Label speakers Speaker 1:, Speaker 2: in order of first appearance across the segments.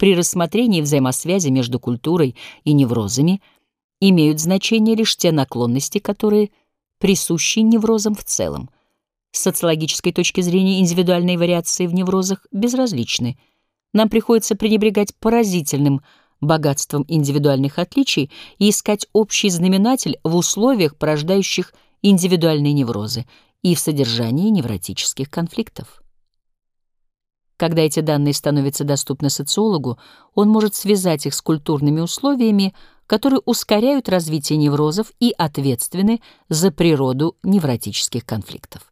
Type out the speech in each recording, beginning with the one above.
Speaker 1: при рассмотрении взаимосвязи между культурой и неврозами имеют значение лишь те наклонности, которые присущи неврозам в целом. С социологической точки зрения индивидуальные вариации в неврозах безразличны. Нам приходится пренебрегать поразительным богатством индивидуальных отличий и искать общий знаменатель в условиях, порождающих индивидуальные неврозы, и в содержании невротических конфликтов. Когда эти данные становятся доступны социологу, он может связать их с культурными условиями, которые ускоряют развитие неврозов и ответственны за природу невротических конфликтов.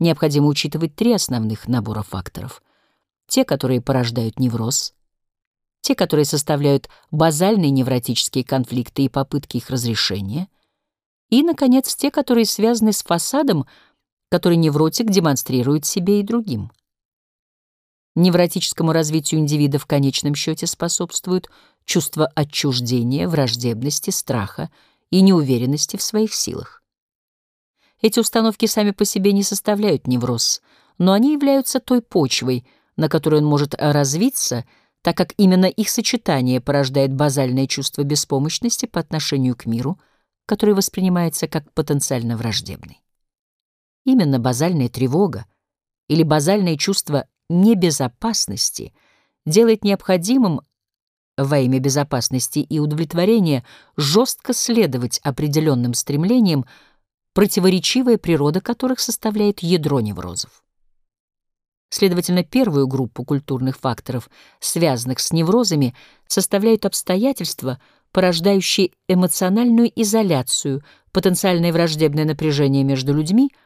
Speaker 1: Необходимо учитывать три основных набора факторов. Те, которые порождают невроз, те, которые составляют базальные невротические конфликты и попытки их разрешения, и, наконец, те, которые связаны с фасадом, который невротик демонстрирует себе и другим. Невротическому развитию индивида в конечном счете способствуют чувство отчуждения, враждебности, страха и неуверенности в своих силах. Эти установки сами по себе не составляют невроз, но они являются той почвой, на которой он может развиться, так как именно их сочетание порождает базальное чувство беспомощности по отношению к миру, который воспринимается как потенциально враждебный. Именно базальная тревога или базальное чувство небезопасности делает необходимым во имя безопасности и удовлетворения жестко следовать определенным стремлениям, противоречивая природа которых составляет ядро неврозов. Следовательно, первую группу культурных факторов, связанных с неврозами, составляют обстоятельства, порождающие эмоциональную изоляцию, потенциальное враждебное напряжение между людьми —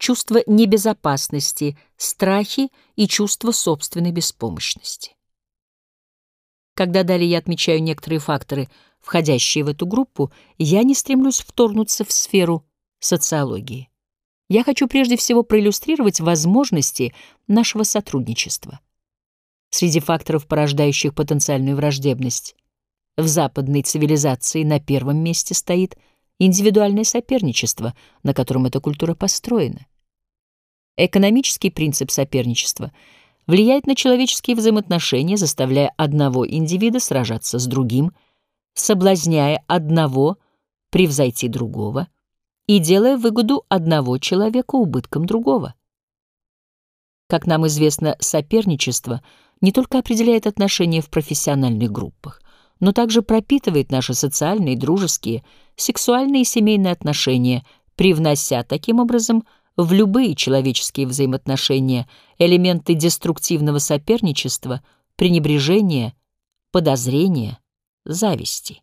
Speaker 1: чувство небезопасности, страхи и чувство собственной беспомощности. Когда далее я отмечаю некоторые факторы, входящие в эту группу, я не стремлюсь вторгнуться в сферу социологии. Я хочу прежде всего проиллюстрировать возможности нашего сотрудничества. Среди факторов, порождающих потенциальную враждебность, в западной цивилизации на первом месте стоит индивидуальное соперничество, на котором эта культура построена. Экономический принцип соперничества влияет на человеческие взаимоотношения, заставляя одного индивида сражаться с другим, соблазняя одного превзойти другого и делая выгоду одного человека убытком другого. Как нам известно, соперничество не только определяет отношения в профессиональных группах, но также пропитывает наши социальные, дружеские, сексуальные и семейные отношения, привнося таким образом – в любые человеческие взаимоотношения элементы деструктивного соперничества, пренебрежения, подозрения, зависти.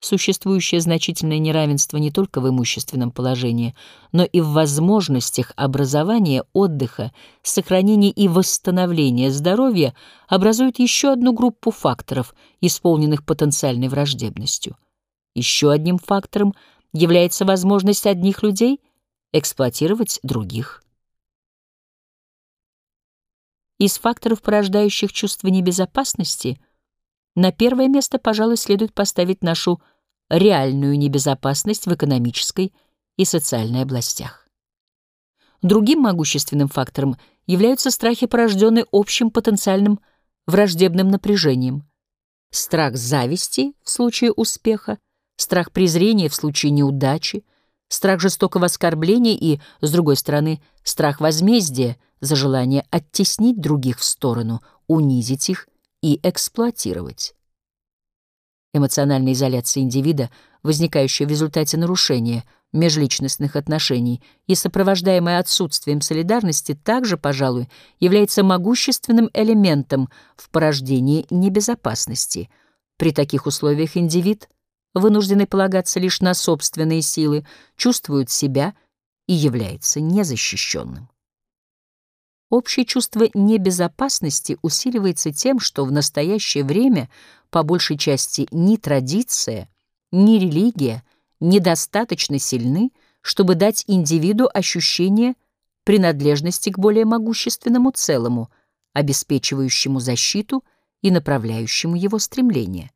Speaker 1: Существующее значительное неравенство не только в имущественном положении, но и в возможностях образования, отдыха, сохранения и восстановления здоровья образует еще одну группу факторов, исполненных потенциальной враждебностью. Еще одним фактором является возможность одних людей — эксплуатировать других. Из факторов, порождающих чувство небезопасности, на первое место, пожалуй, следует поставить нашу реальную небезопасность в экономической и социальной областях. Другим могущественным фактором являются страхи, порожденные общим потенциальным враждебным напряжением. Страх зависти в случае успеха, страх презрения в случае неудачи, страх жестокого оскорбления и, с другой стороны, страх возмездия за желание оттеснить других в сторону, унизить их и эксплуатировать. Эмоциональная изоляция индивида, возникающая в результате нарушения межличностных отношений и сопровождаемая отсутствием солидарности, также, пожалуй, является могущественным элементом в порождении небезопасности. При таких условиях индивид — вынужденный полагаться лишь на собственные силы, чувствует себя и является незащищенным. Общее чувство небезопасности усиливается тем, что в настоящее время по большей части ни традиция, ни религия недостаточно сильны, чтобы дать индивиду ощущение принадлежности к более могущественному целому, обеспечивающему защиту и направляющему его стремление.